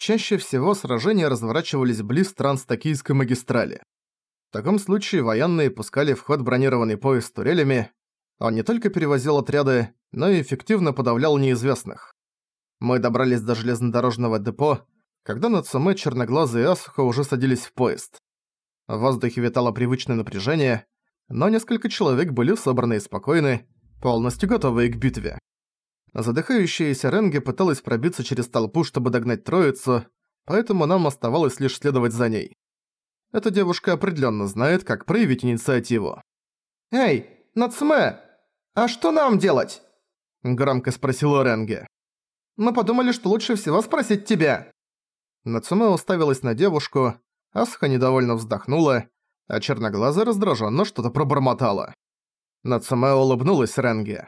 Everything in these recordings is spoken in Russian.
Чаще всего сражения разворачивались близ Транстокийской магистрали. В таком случае военные пускали в ход бронированный поезд турелями. Он не только перевозил отряды, но и эффективно подавлял неизвестных. Мы добрались до железнодорожного депо, когда Нацуме, Черноглазый и Асуха уже садились в поезд. В воздухе витало привычное напряжение, но несколько человек были собраны и спокойны, полностью готовые к битве. Задыхающаяся Ренги пыталась пробиться через толпу, чтобы догнать троицу, поэтому нам оставалось лишь следовать за ней. Эта девушка определенно знает, как проявить инициативу. «Эй, Нацуме, а что нам делать?» Громко спросила Ренге. «Мы подумали, что лучше всего спросить тебя». Нацуме уставилась на девушку, Асха недовольно вздохнула, а черноглазая раздраженно что-то пробормотала. Нацуме улыбнулась Ренге.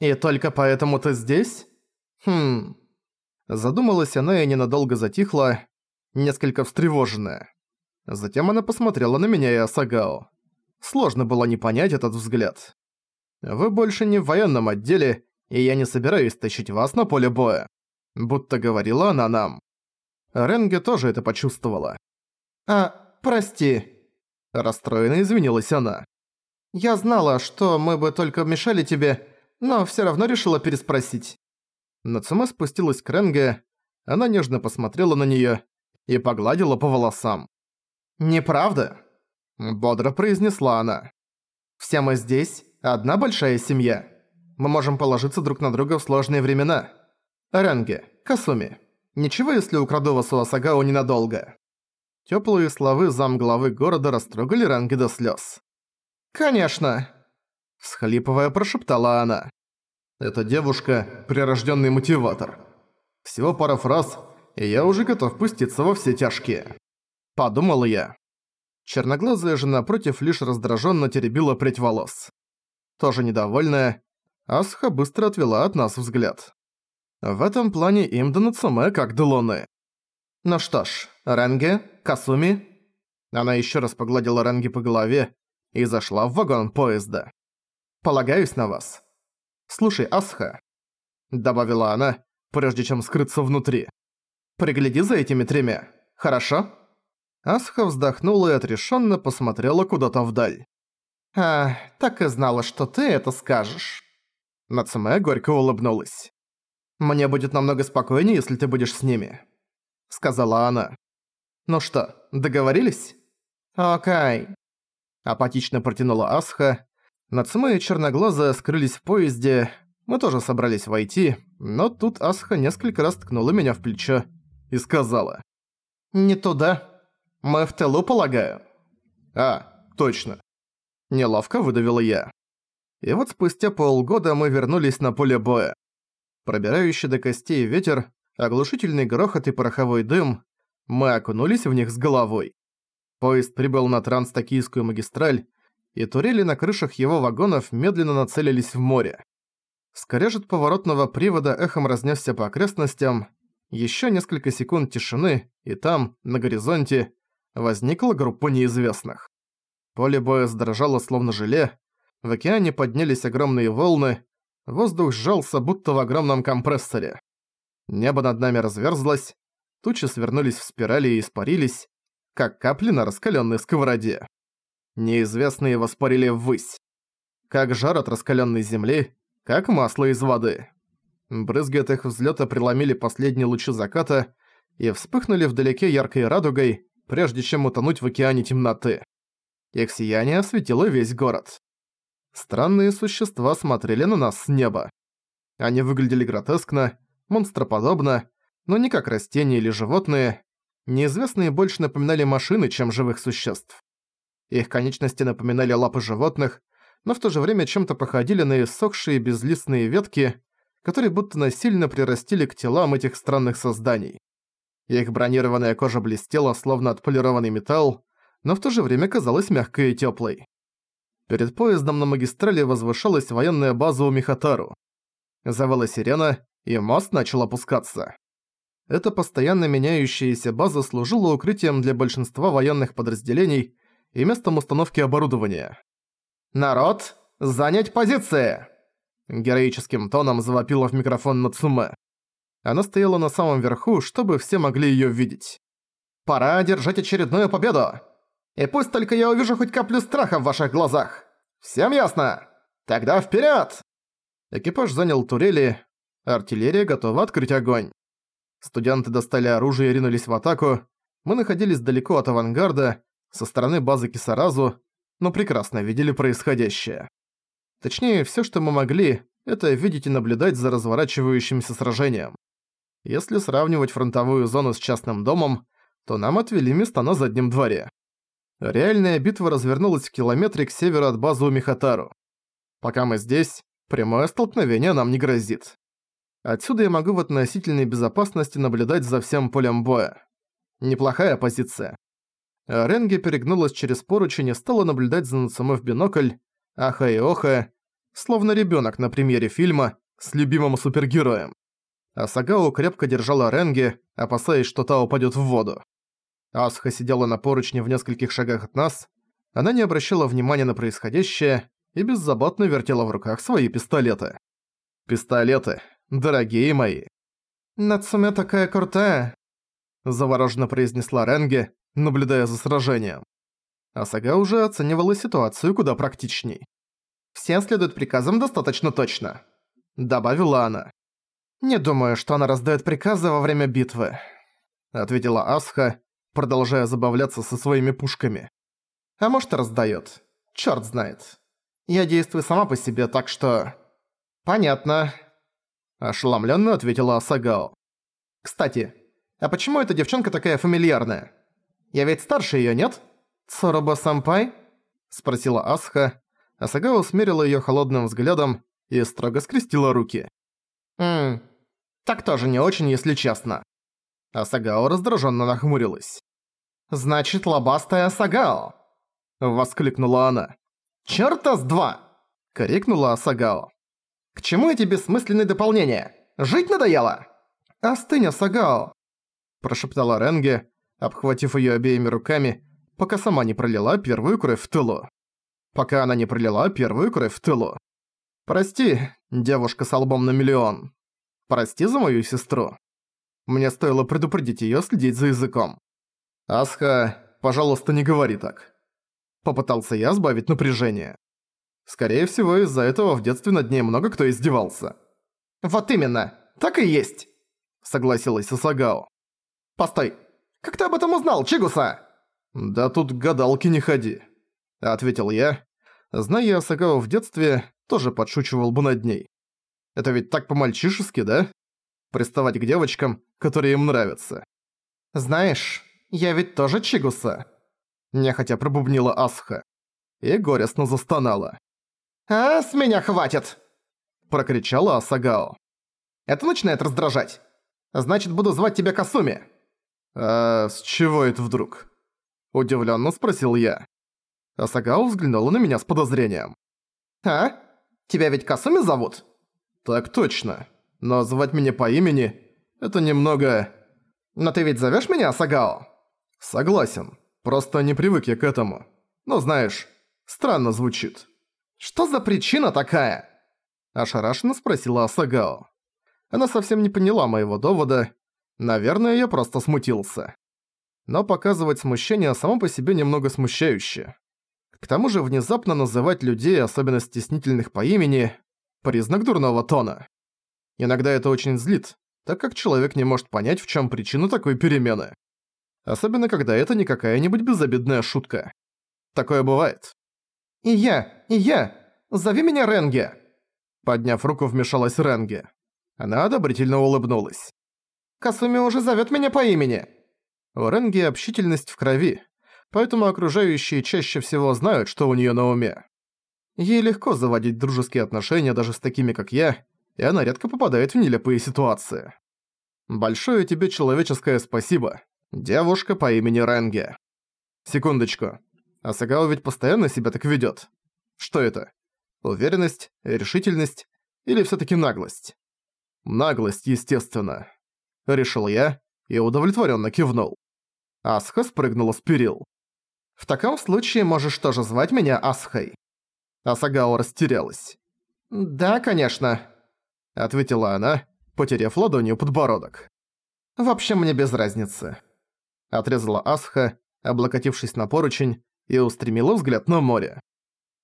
«И только поэтому ты здесь?» «Хм...» Задумалась она и ненадолго затихла, несколько встревоженная. Затем она посмотрела на меня и Асагао. Сложно было не понять этот взгляд. «Вы больше не в военном отделе, и я не собираюсь тащить вас на поле боя», будто говорила она нам. Ренге тоже это почувствовала. «А, прости», – расстроенно извинилась она. «Я знала, что мы бы только мешали тебе, но всё равно решила переспросить». Нацума спустилась к Ренге, она нежно посмотрела на неё и погладила по волосам. «Неправда?» – бодро произнесла она. «Все мы здесь, одна большая семья. Мы можем положиться друг на друга в сложные времена. Ренге, Касуми, ничего если украду вас у Асагао ненадолго?» Тёплые словы замглавы города растрогали Ренге до слёз. «Конечно!» – всхлипывая прошептала она. «Эта девушка – прирождённый мотиватор. Всего пара фраз, и я уже готов пуститься во все тяжкие». Подумал я. Черноглазая же напротив лишь раздражённо теребила прядь волос. Тоже недовольная, Асха быстро отвела от нас взгляд. В этом плане им до Нацуме как до луны. Ну что ж, Ренге, Касуми... Она ещё раз погладила Ренге по голове и зашла в вагон поезда. «Полагаюсь на вас. Слушай, Асха», — добавила она, прежде чем скрыться внутри. «Пригляди за этими тремя, хорошо?» Асха вздохнула и отрешенно посмотрела куда-то вдаль. «А, так и знала, что ты это скажешь». Нацуме горько улыбнулась. «Мне будет намного спокойнее, если ты будешь с ними», — сказала она. «Ну что, договорились?» «Окей». Апатично протянула Асха. Нацуме и Черноглазая скрылись в поезде. Мы тоже собрались войти, но тут Асха несколько раз ткнула меня в плечо и сказала. «Не туда». Мы в тылу, полагаю?» «А, точно». Неловко выдавила я. И вот спустя полгода мы вернулись на поле боя. Пробирающий до костей ветер, оглушительный грохот и пороховой дым, мы окунулись в них с головой. Поезд прибыл на Транстокийскую магистраль, и турели на крышах его вагонов медленно нацелились в море. Скорежет поворотного привода эхом разнесся по окрестностям, еще несколько секунд тишины, и там, на горизонте, возникла группа неизвестных. Поле боя задрожало словно желе, в океане поднялись огромные волны, воздух сжался будто в огромном компрессоре. Небо над нами разверзлось, тучи свернулись в спирали и испарились, как капли на раскаленной сковороде. Неизвестные воспарили ввысь. Как жар от раскаленной земли, как масло из воды. Брызги от их взлета преломили последние лучи заката и вспыхнули вдалеке яркой радугой, прежде чем утонуть в океане темноты. Их сияние осветило весь город. Странные существа смотрели на нас с неба. Они выглядели гротескно, монстроподобно, но не как растения или животные. Неизвестные больше напоминали машины, чем живых существ. Их конечности напоминали лапы животных, но в то же время чем-то походили на иссохшие безлистные ветки, которые будто насильно прирастили к телам этих странных созданий. Их бронированная кожа блестела, словно отполированный металл, но в то же время казалась мягкой и тёплой. Перед поездом на магистрали возвышалась военная база у Михатару. Завала сирена, и мост начал опускаться. Эта постоянно меняющаяся база служила укрытием для большинства военных подразделений и местом установки оборудования. «Народ, занять позиции!» Героическим тоном завопила в микрофон Нацуме. Она стояла на самом верху, чтобы все могли её видеть. «Пора одержать очередную победу! И пусть только я увижу хоть каплю страха в ваших глазах! Всем ясно? Тогда вперёд!» Экипаж занял турели, артиллерия готова открыть огонь. Студенты достали оружие и ринулись в атаку. Мы находились далеко от авангарда, со стороны базы Кисаразу, но прекрасно видели происходящее. Точнее, всё, что мы могли, это видеть и наблюдать за разворачивающимся сражением. Если сравнивать фронтовую зону с частным домом, то нам отвели места на заднем дворе. Реальная битва развернулась в километре к северу от базы у Михатару. Пока мы здесь, прямое столкновение нам не грозит. Отсюда я могу в относительной безопасности наблюдать за всем полем боя. Неплохая позиция. Ренги перегнулась через поручень и стала наблюдать за Нацумэ в бинокль, аха и оха, словно ребенок на премьере фильма с любимым супергероем. А Сагао крепко держала Ренги, опасаясь, что та упадет в воду. Асха сидела на поручне в нескольких шагах от нас, она не обращала внимания на происходящее и беззаботно вертела в руках свои пистолеты. Пистолеты, дорогие мои. «Нацуме такая крутая», – завороженно произнесла Ренге, наблюдая за сражением. Асага уже оценивала ситуацию куда практичней. «Все следуют приказам достаточно точно», – добавила она. «Не думаю, что она раздает приказы во время битвы», – ответила Асха, продолжая забавляться со своими пушками. «А может, и раздаёт. Чёрт знает. Я действую сама по себе, так что...» «Понятно», – ошеломлённо ответила Асагао. «Кстати, а почему эта девчонка такая фамильярная? Я ведь старше её, нет?» «Цороба-сампай?» – спросила Асха. Асагао смерила её холодным взглядом и строго скрестила руки. «Ммм, так тоже не очень, если честно». Асагао раздражённо нахмурилась. «Значит, лобастая Асагао!» – воскликнула она. «Чёрта с два!» – крикнула Асагао. «К чему эти бессмысленные дополнения? Жить надоело?» «Остынь, Асагао!» – прошептала Ренге, обхватив её обеими руками, пока сама не пролила первую кровь в тылу. Пока она не пролила первую кровь в тылу. «Прости, девушка с албом на миллион. Прости за мою сестру. Мне стоило предупредить её следить за языком. Асха, пожалуйста, не говори так». Попытался я сбавить напряжение. Скорее всего, из-за этого в детстве над ней много кто издевался. «Вот именно, так и есть», — согласилась Сасагао. «Постой, как ты об этом узнал, Чигуса?» «Да тут гадалки не ходи», — ответил я. Зная Асагао в детстве, тоже подшучивал бы над ней. Это ведь так по-мальчишески, да? Приставать к девочкам, которые им нравятся. «Знаешь, я ведь тоже Чигуса», — нехотя пробубнила Асха. И горестно застонала. «А, с меня хватит!» — прокричала Асагао. «Это начинает раздражать. Значит, буду звать тебя Касуми». «А с чего это вдруг?» Удивленно спросил я. Асагао взглянула на меня с подозрением. «А? Тебя ведь Касуми зовут?» «Так точно. Но звать меня по имени – это немного...» «Но ты ведь зовешь меня Асагао?» «Согласен. Просто не привык я к этому. Но знаешь, странно звучит». «Что за причина такая?» Ошарашенно спросила Асагао. Она совсем не поняла моего довода, Наверное, я просто смутился. Но показывать смущение само по себе немного смущающе. К тому же внезапно называть людей, особенно стеснительных по имени, признак дурного тона. Иногда это очень злит, так как человек не может понять, в чем причина такой перемены. Особенно, когда это не какая-нибудь безобидная шутка. Такое бывает. «И я, и я! Зови меня Ренге!» Подняв руку, вмешалась Ренге. Она одобрительно улыбнулась. Касуми уже зовёт меня по имени!» У Ренги общительность в крови, поэтому окружающие чаще всего знают, что у неё на уме. Ей легко заводить дружеские отношения даже с такими, как я, и она редко попадает в нелепые ситуации. Большое тебе человеческое спасибо, девушка по имени Ренге. Секундочку. Асагао ведь постоянно себя так ведёт. Что это? Уверенность, решительность или всё-таки наглость? Наглость, естественно. — решил я и удовлетворенно кивнул. Асха спрыгнула с перил. «В таком случае можешь тоже звать меня Асхой». Асагао растерялась. «Да, конечно», — ответила она потеряв ладонью подбородок. «В общем, мне без разницы», — отрезала Асха, облокотившись на поручень, и устремила взгляд на море.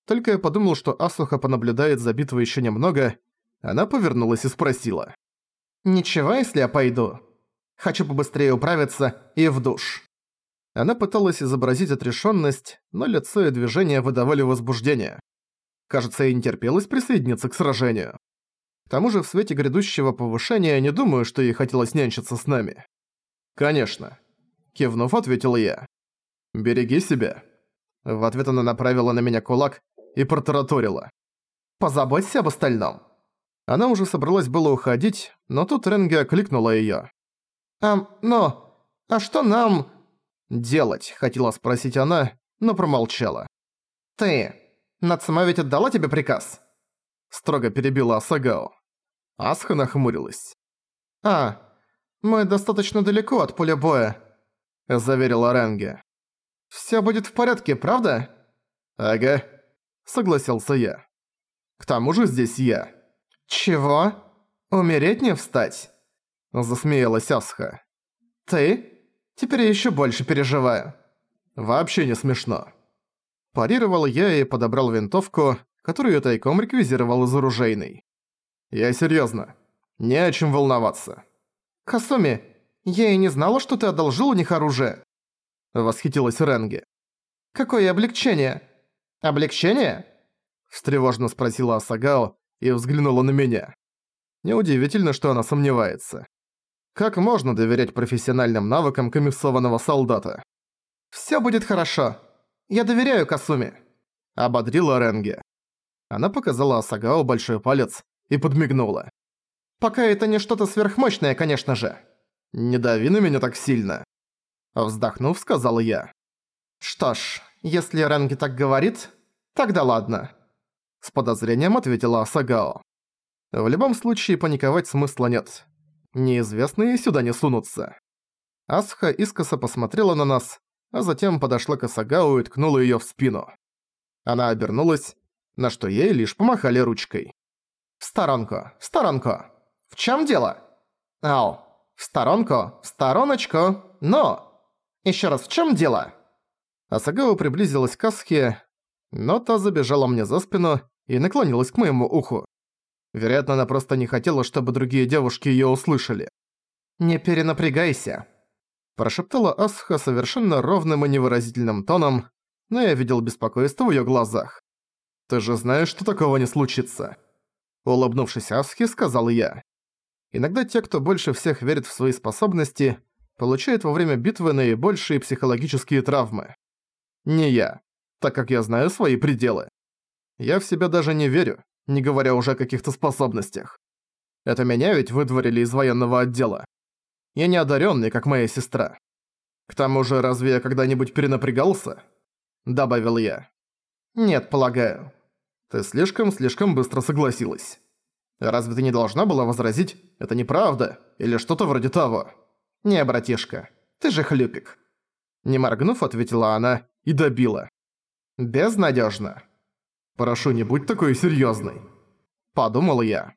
Только я подумал, что Асуха понаблюдает за битвой ещё немного, она повернулась и спросила. «Ничего, если я пойду? Хочу побыстрее управиться и в душ». Она пыталась изобразить отрешённость, но лицо и движения выдавали возбуждение. Кажется, ей не терпелось присоединиться к сражению. К тому же в свете грядущего повышения не думаю, что ей хотелось нянчиться с нами. «Конечно», — кивнув, ответил я. «Береги себя». В ответ она направила на меня кулак и протараторила. «Позаботься об остальном». Она уже собралась было уходить, но тут Ренги окликнула её. «А, но... А что нам...» «Делать», — хотела спросить она, но промолчала. «Ты... Нацума ведь отдала тебе приказ?» Строго перебила Асагао. Асха нахмурилась. «А, мы достаточно далеко от поля боя», — заверила Ренге. «Всё будет в порядке, правда?» «Ага», — согласился я. «К тому же здесь я». «Чего? Умереть не встать?» Засмеялась Асха. «Ты? Теперь я ещё больше переживаю». «Вообще не смешно». Парировал я и подобрал винтовку, которую тайком реквизировал из оружейной. «Я серьёзно. Не о чем волноваться». «Хасуми, я и не знала, что ты одолжил у них оружие». Восхитилась Ренге. «Какое облегчение?» «Облегчение?» Встревожно спросила Асагао и взглянула на меня. Неудивительно, что она сомневается. Как можно доверять профессиональным навыкам комиссованного солдата? «Всё будет хорошо. Я доверяю Касуми», — ободрила Ренге. Она показала Асагао большой палец и подмигнула. «Пока это не что-то сверхмощное, конечно же». «Не дави на меня так сильно», — вздохнув, сказал я. «Что ж, если Ренги так говорит, тогда ладно», — с подозрением ответила Асагао. «В любом случае паниковать смысла нет. Неизвестные сюда не сунутся». Асха искоса посмотрела на нас, а затем подошла к Асагау и ткнула её в спину. Она обернулась, на что ей лишь помахали ручкой. «В сторонку, в сторонку! В чём дело?» «Ау, в сторонку, в стороночку, но...» «Ещё раз, в чём дело?» Асагау приблизилась к Асхе, но та забежала мне за спину и наклонилась к моему уху. Вероятно, она просто не хотела, чтобы другие девушки её услышали. «Не перенапрягайся», прошептала Асха совершенно ровным и невыразительным тоном, но я видел беспокойство в её глазах. «Ты же знаешь, что такого не случится?» Улыбнувшись Асхи, сказал я. Иногда те, кто больше всех верит в свои способности, получают во время битвы наибольшие психологические травмы. Не я, так как я знаю свои пределы. Я в себя даже не верю, не говоря уже о каких-то способностях. Это меня ведь выдворили из военного отдела. Я не одаренный, как моя сестра. К тому же, разве я когда-нибудь перенапрягался? Добавил я. Нет, полагаю. Ты слишком-слишком быстро согласилась. Разве ты не должна была возразить «это неправда» или что-то вроде того? Не, братишка, ты же хлюпик. Не моргнув, ответила она и добила. Безнадежно. Прошу, не будь такой серьезной. Подумал я.